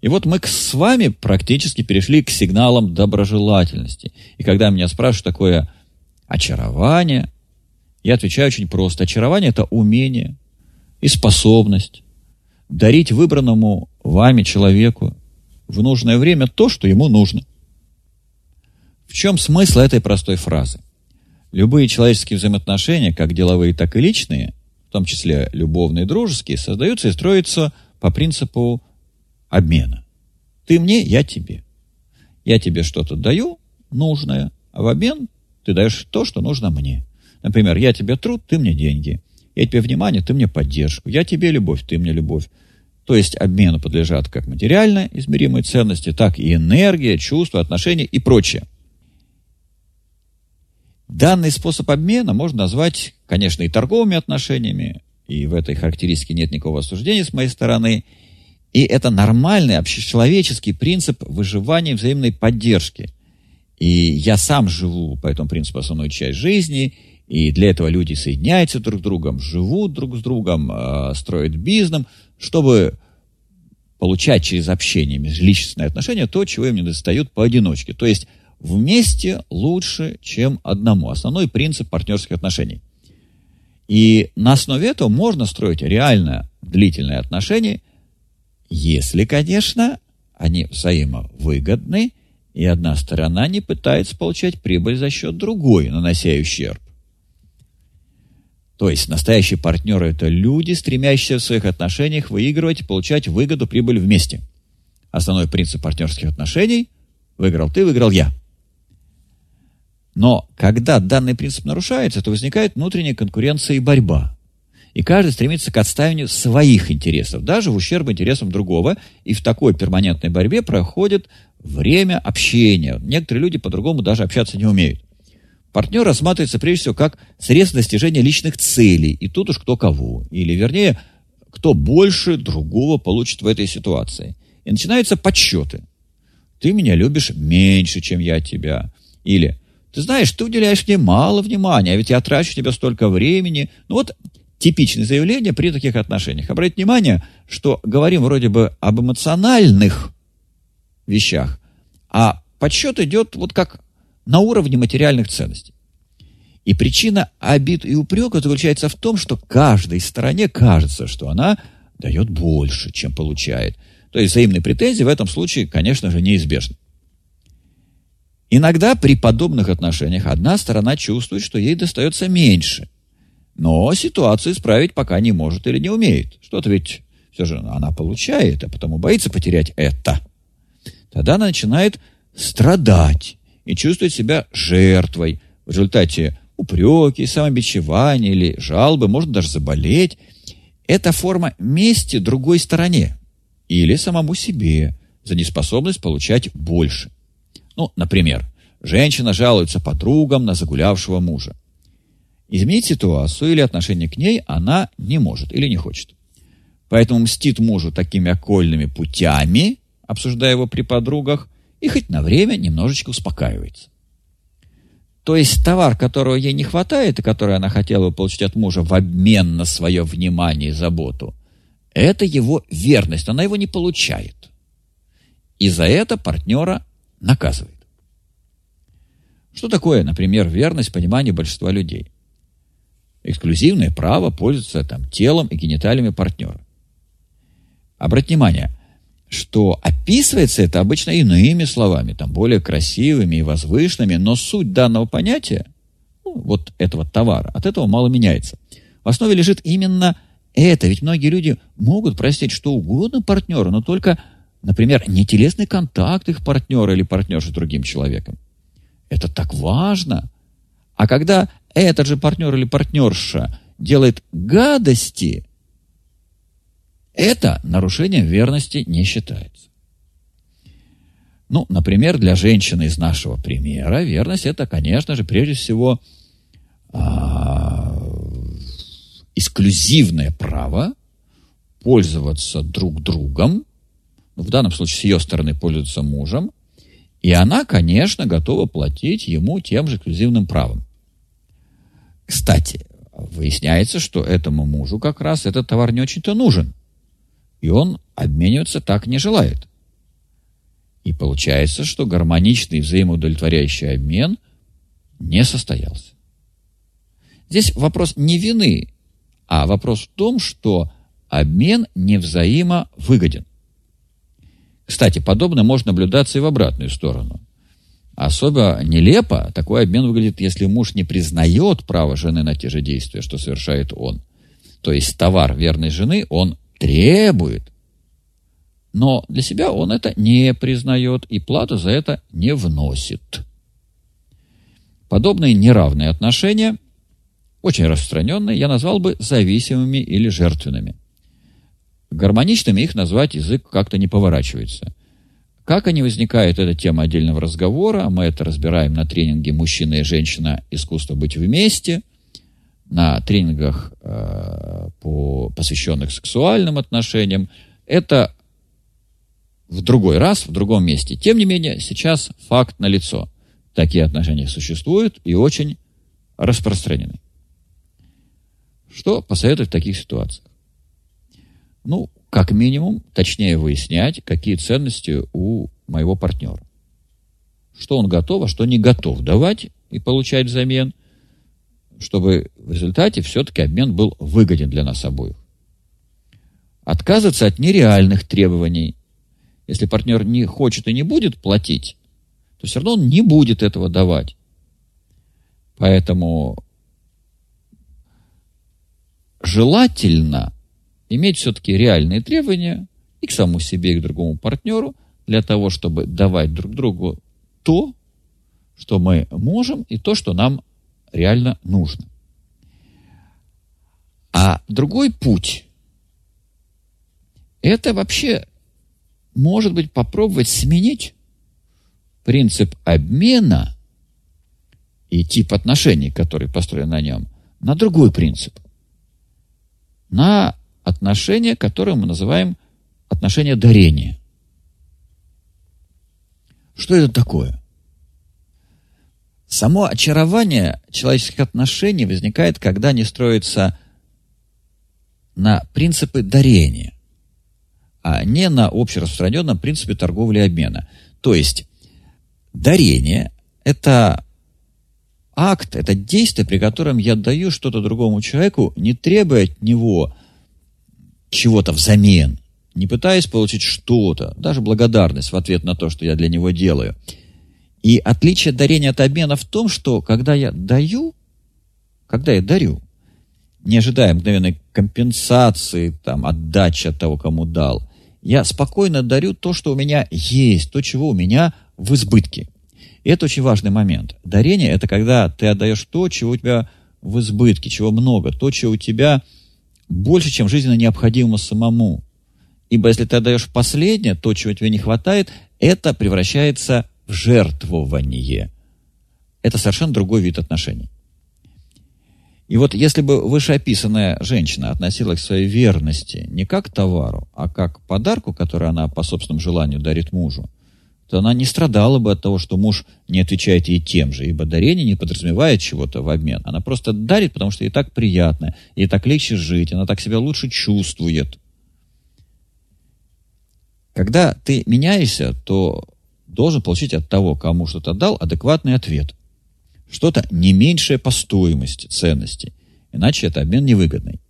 И вот мы с вами практически перешли к сигналам доброжелательности. И когда меня спрашивают такое очарование, я отвечаю очень просто. Очарование – это умение и способность дарить выбранному вами человеку в нужное время то, что ему нужно. В чем смысл этой простой фразы? Любые человеческие взаимоотношения, как деловые, так и личные, в том числе любовные и дружеские, создаются и строятся по принципу обмена. Ты мне, я тебе. Я тебе что-то даю нужное, а в обмен ты даешь то, что нужно мне. Например, я тебе труд, ты мне деньги. Я тебе внимание, ты мне поддержку. Я тебе любовь, ты мне любовь. То есть обмену подлежат как материально измеримые ценности, так и энергия, чувства, отношения и прочее. Данный способ обмена можно назвать, конечно, и торговыми отношениями, и в этой характеристике нет никакого осуждения с моей стороны. И это нормальный общечеловеческий принцип выживания взаимной поддержки. И я сам живу по этому принципу основную часть жизни, и для этого люди соединяются друг с другом, живут друг с другом, э, строят бизнес, чтобы получать через общение межличностные отношения то, чего им не достают поодиночке. То есть вместе лучше, чем одному. Основной принцип партнерских отношений. И на основе этого можно строить реально длительные отношения, если, конечно, они взаимовыгодны, и одна сторона не пытается получать прибыль за счет другой, нанося ущерб. То есть настоящие партнеры – это люди, стремящиеся в своих отношениях выигрывать и получать выгоду, прибыль вместе. Основной принцип партнерских отношений – выиграл ты, выиграл я. Но когда данный принцип нарушается, то возникает внутренняя конкуренция и борьба. И каждый стремится к отстаиванию своих интересов, даже в ущерб интересам другого. И в такой перманентной борьбе проходит время общения. Некоторые люди по-другому даже общаться не умеют. Партнер рассматривается прежде всего как средство достижения личных целей, и тут уж кто кого. Или, вернее, кто больше другого получит в этой ситуации. И начинаются подсчеты. Ты меня любишь меньше, чем я тебя. Или, ты знаешь, ты уделяешь мне мало внимания, а ведь я трачу тебе столько времени. Ну вот типичное заявление при таких отношениях. Обратите внимание, что говорим вроде бы об эмоциональных вещах, а подсчет идет вот как на уровне материальных ценностей. И причина обид и упрека заключается в том, что каждой стороне кажется, что она дает больше, чем получает. То есть взаимные претензии в этом случае, конечно же, неизбежны. Иногда при подобных отношениях одна сторона чувствует, что ей достается меньше, но ситуацию исправить пока не может или не умеет. Что-то ведь все же она получает, а потому боится потерять это. Тогда она начинает страдать и чувствует себя жертвой. В результате упреки, самобичевания или жалобы, может даже заболеть. Это форма мести другой стороне или самому себе за неспособность получать больше. Ну, например, женщина жалуется подругам на загулявшего мужа. Изменить ситуацию или отношение к ней она не может или не хочет. Поэтому мстит мужу такими окольными путями, обсуждая его при подругах, и хоть на время немножечко успокаивается. То есть товар, которого ей не хватает, и который она хотела бы получить от мужа в обмен на свое внимание и заботу, это его верность, она его не получает. И за это партнера наказывает. Что такое, например, верность понимания большинства людей? Эксклюзивное право пользоваться там, телом и гениталиями партнера. Обратите внимание, что описывается это обычно иными словами, там более красивыми и возвышенными, но суть данного понятия, ну, вот этого товара, от этого мало меняется. В основе лежит именно это, ведь многие люди могут простить что угодно партнеру, но только, например, не телесный контакт их партнера или партнерши с другим человеком. Это так важно. А когда этот же партнер или партнерша делает гадости, это нарушением верности не считается. Ну, например, для женщины из нашего примера верность это, конечно же, прежде всего а, эксклюзивное право пользоваться друг другом, ну, в данном случае с ее стороны пользоваться мужем, и она, конечно, готова платить ему тем же эксклюзивным правом. Кстати, выясняется, что этому мужу как раз этот товар не очень-то нужен – и он обмениваться так не желает. И получается, что гармоничный взаимоудовлетворяющий обмен не состоялся. Здесь вопрос не вины, а вопрос в том, что обмен не взаимовыгоден. Кстати, подобное может наблюдаться и в обратную сторону. Особо нелепо такой обмен выглядит, если муж не признает право жены на те же действия, что совершает он. То есть товар верной жены он требует, но для себя он это не признает и плату за это не вносит. Подобные неравные отношения, очень распространенные, я назвал бы зависимыми или жертвенными. Гармоничными их назвать язык как-то не поворачивается. Как они возникают, это тема отдельного разговора. Мы это разбираем на тренинге «Мужчина и женщина. Искусство быть вместе», на тренингах, э, по, посвященных сексуальным отношениям. Это в другой раз, в другом месте. Тем не менее, сейчас факт налицо. Такие отношения существуют и очень распространены. Что посоветовать в таких ситуациях? Ну, как минимум, точнее выяснять, какие ценности у моего партнера. Что он готов, а что не готов давать и получать взамен, чтобы в результате все-таки обмен был выгоден для нас обоих. Отказываться от нереальных требований. Если партнер не хочет и не будет платить, то все равно он не будет этого давать. Поэтому желательно иметь все-таки реальные требования и к самому себе, и к другому партнеру, для того, чтобы давать друг другу то, что мы можем, и то, что нам реально нужно. А другой путь – это вообще, может быть, попробовать сменить принцип обмена и тип отношений, который построен на нем, на другой принцип. На отношения, которые мы называем отношения дарения. Что это такое? Само очарование человеческих отношений возникает, когда они строятся на принципы дарения, а не на общераспространенном принципе торговли и обмена. То есть дарение – это акт, это действие, при котором я даю что-то другому человеку, не требуя от него чего-то взамен, не пытаясь получить что-то, даже благодарность в ответ на то, что я для него делаю. И отличие дарения от обмена в том, что когда я даю, когда я дарю, не ожидая мгновенной компенсации, там, отдачи от того, кому дал, я спокойно дарю то, что у меня есть, то, чего у меня в избытке. И это очень важный момент. Дарение – это когда ты отдаешь то, чего у тебя в избытке, чего много, то, чего у тебя – больше, чем жизненно необходимо самому. Ибо если ты отдаешь последнее, то, чего тебе не хватает, это превращается в жертвование. Это совершенно другой вид отношений. И вот если бы вышеописанная женщина относилась к своей верности не как к товару, а как к подарку, который она по собственному желанию дарит мужу, то она не страдала бы от того, что муж не отвечает ей тем же, ибо дарение не подразумевает чего-то в обмен. Она просто дарит, потому что ей так приятно, ей так легче жить, она так себя лучше чувствует. Когда ты меняешься, то должен получить от того, кому что-то дал, адекватный ответ. Что-то не меньшее по стоимости, ценности. Иначе это обмен невыгодный.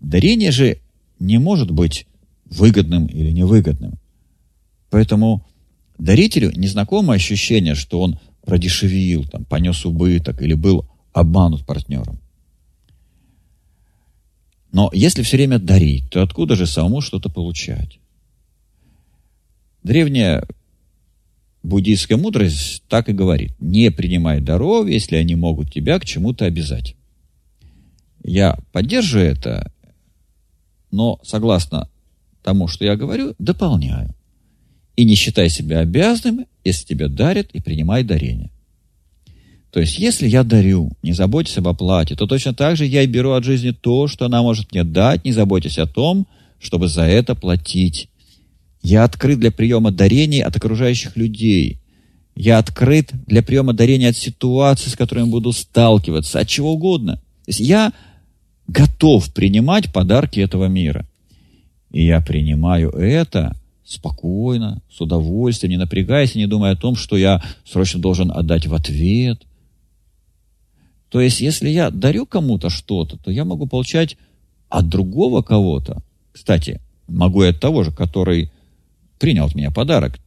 Дарение же не может быть выгодным или невыгодным. Поэтому Дарителю незнакомое ощущение, что он продешевил, там, понес убыток или был обманут партнером. Но если все время дарить, то откуда же самому что-то получать? Древняя буддийская мудрость так и говорит. Не принимай даров, если они могут тебя к чему-то обязать. Я поддерживаю это, но согласно тому, что я говорю, дополняю. И не считай себя обязанным, если тебя дарят, и принимай дарение. То есть, если я дарю, не заботьтесь об оплате, то точно так же я и беру от жизни то, что она может мне дать, не заботьтесь о том, чтобы за это платить. Я открыт для приема дарений от окружающих людей. Я открыт для приема дарений от ситуаций, с которыми буду сталкиваться, от чего угодно. То есть я готов принимать подарки этого мира. И я принимаю это спокойно, с удовольствием, не напрягаясь и не думая о том, что я срочно должен отдать в ответ. То есть, если я дарю кому-то что-то, то я могу получать от другого кого-то. Кстати, могу и от того же, который принял от меня подарок.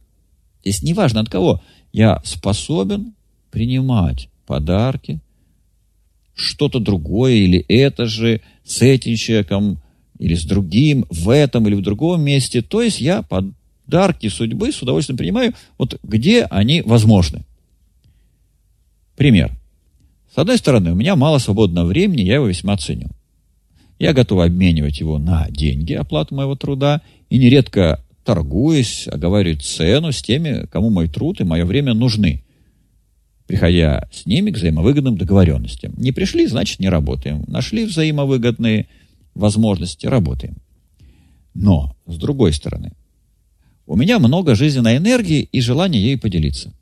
Здесь неважно от кого. Я способен принимать подарки, что-то другое или это же с этим человеком или с другим в этом или в другом месте. То есть я подарки судьбы с удовольствием принимаю, вот где они возможны. Пример. С одной стороны, у меня мало свободного времени, я его весьма ценю. Я готов обменивать его на деньги, оплату моего труда, и нередко торгуюсь, оговариваю цену с теми, кому мой труд и мое время нужны, приходя с ними к взаимовыгодным договоренностям. Не пришли, значит, не работаем. Нашли взаимовыгодные возможности, работаем. Но, с другой стороны, у меня много жизненной энергии и желания ей поделиться.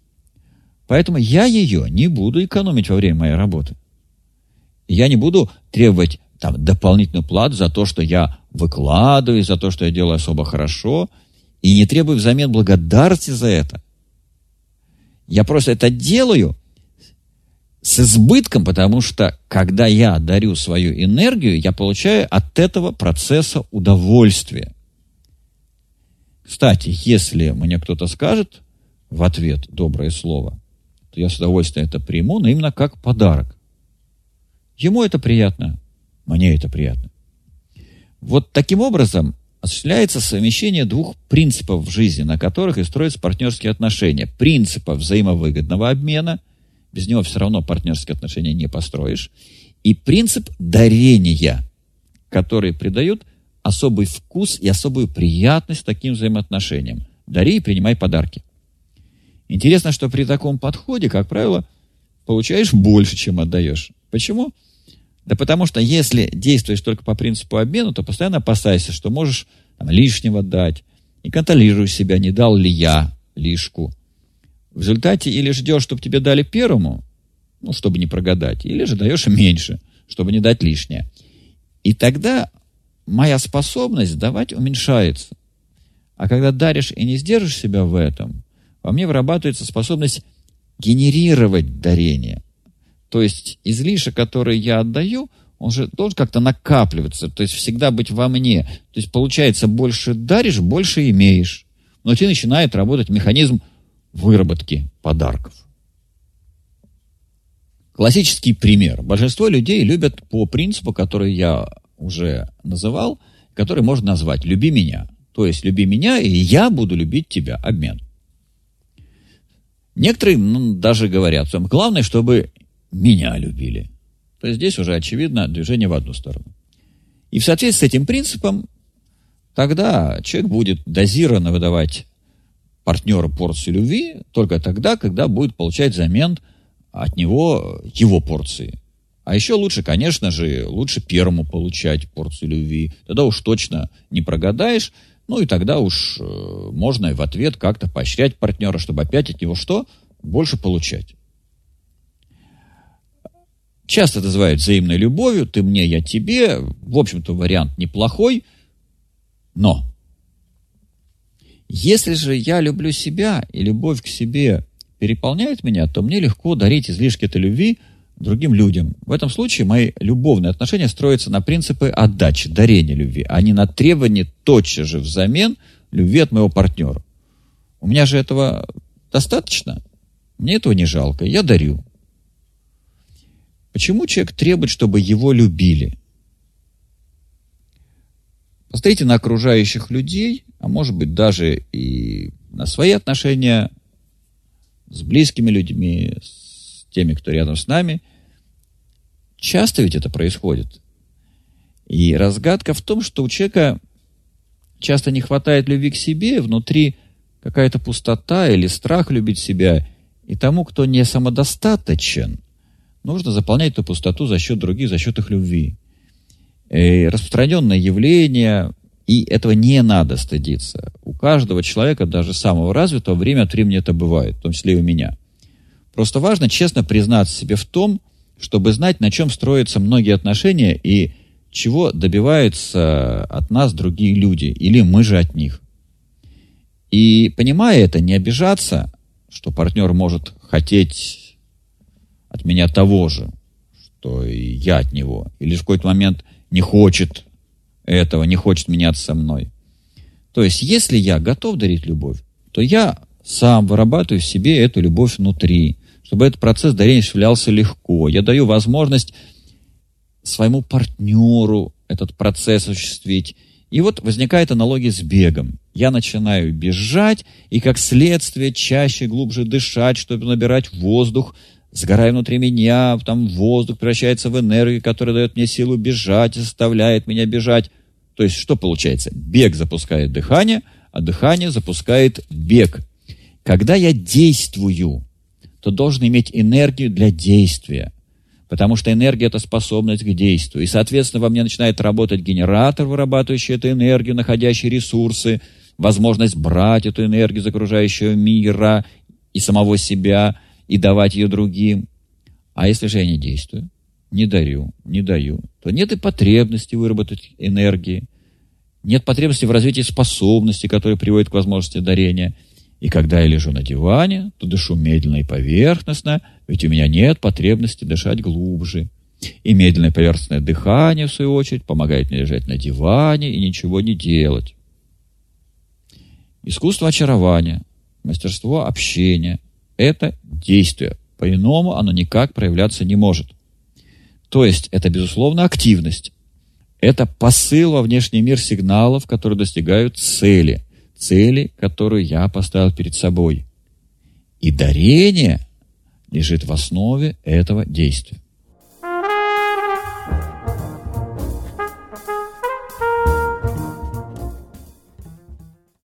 Поэтому я ее не буду экономить во время моей работы. Я не буду требовать там, дополнительную плату за то, что я выкладываю, за то, что я делаю особо хорошо, и не требую взамен благодарности за это. Я просто это делаю с избытком, потому что когда я дарю свою энергию, я получаю от этого процесса удовольствие. Кстати, если мне кто-то скажет в ответ доброе слово, то я с удовольствием это приму, но именно как подарок. Ему это приятно, мне это приятно. Вот таким образом осуществляется совмещение двух принципов в жизни, на которых и строятся партнерские отношения. Принципа взаимовыгодного обмена, без него все равно партнерские отношения не построишь, и принцип дарения, который придает особый вкус и особую приятность таким взаимоотношениям. Дари и принимай подарки. Интересно, что при таком подходе, как правило, получаешь больше, чем отдаешь. Почему? Да потому что если действуешь только по принципу обмена, то постоянно опасайся, что можешь там, лишнего дать. И контролируешь себя, не дал ли я лишку. В результате или ждешь, чтобы тебе дали первому, ну, чтобы не прогадать, или же даешь меньше, чтобы не дать лишнее. И тогда моя способность давать уменьшается. А когда даришь и не сдержишь себя в этом, во мне вырабатывается способность генерировать дарение. То есть излишек, который я отдаю, он же должен как-то накапливаться, то есть всегда быть во мне. То есть получается, больше даришь, больше имеешь. Внутри начинает работать механизм выработки подарков. Классический пример. Большинство людей любят по принципу, который я уже называл, который можно назвать «люби меня». То есть «люби меня, и я буду любить тебя». Обмен. Некоторые ну, даже говорят, главное, чтобы меня любили. То есть здесь уже очевидно движение в одну сторону. И в соответствии с этим принципом тогда человек будет дозированно выдавать партнеру порцию любви только тогда, когда будет получать взамен от него его порции. А еще лучше, конечно же, лучше первому получать порцию любви. Тогда уж точно не прогадаешь. Ну и тогда уж э, можно и в ответ как-то поощрять партнера, чтобы опять от него что? Больше получать. Часто называют взаимной любовью, ты мне, я тебе. В общем-то, вариант неплохой, но если же я люблю себя и любовь к себе переполняет меня, то мне легко дарить излишки этой любви другим людям. В этом случае мои любовные отношения строятся на принципы отдачи, дарения любви, а не на требовании тотчас же взамен любви от моего партнера. У меня же этого достаточно. Мне этого не жалко. Я дарю. Почему человек требует, чтобы его любили? Посмотрите на окружающих людей, а может быть даже и на свои отношения с близкими людьми, с теми, кто рядом с нами. Часто ведь это происходит. И разгадка в том, что у человека часто не хватает любви к себе, внутри какая-то пустота или страх любить себя. И тому, кто не самодостаточен, нужно заполнять эту пустоту за счет других, за счет их любви. Э, распространенное явление, и этого не надо стыдиться. У каждого человека, даже самого развитого, время от времени это бывает, в том числе и у меня. Просто важно честно признаться себе в том, чтобы знать, на чем строятся многие отношения и чего добиваются от нас другие люди, или мы же от них. И понимая это, не обижаться, что партнер может хотеть от меня того же, что и я от него, или в какой-то момент не хочет этого, не хочет меняться со мной. То есть, если я готов дарить любовь, то я сам вырабатываю в себе эту любовь внутри, чтобы этот процесс дарения осуществлялся легко. Я даю возможность своему партнеру этот процесс осуществить. И вот возникает аналогия с бегом. Я начинаю бежать, и как следствие чаще, глубже дышать, чтобы набирать воздух, сгорая внутри меня, там воздух превращается в энергию, которая дает мне силу бежать и заставляет меня бежать. То есть что получается? Бег запускает дыхание, а дыхание запускает бег. Когда я действую, то должен иметь энергию для действия. Потому что энергия – это способность к действию. И, соответственно, во мне начинает работать генератор, вырабатывающий эту энергию, находящий ресурсы, возможность брать эту энергию из окружающего мира и самого себя, и давать ее другим. А если же я не действую, не дарю, не даю, то нет и потребности выработать энергии, нет потребности в развитии способностей, которые приводят к возможности дарения. И когда я лежу на диване, то дышу медленно и поверхностно, ведь у меня нет потребности дышать глубже. И медленное поверхностное дыхание, в свою очередь, помогает мне лежать на диване и ничего не делать. Искусство очарования, мастерство общения – это действие. По-иному оно никак проявляться не может. То есть это, безусловно, активность. Это посыл во внешний мир сигналов, которые достигают цели. Цели, которую я поставил перед собой. И дарение лежит в основе этого действия.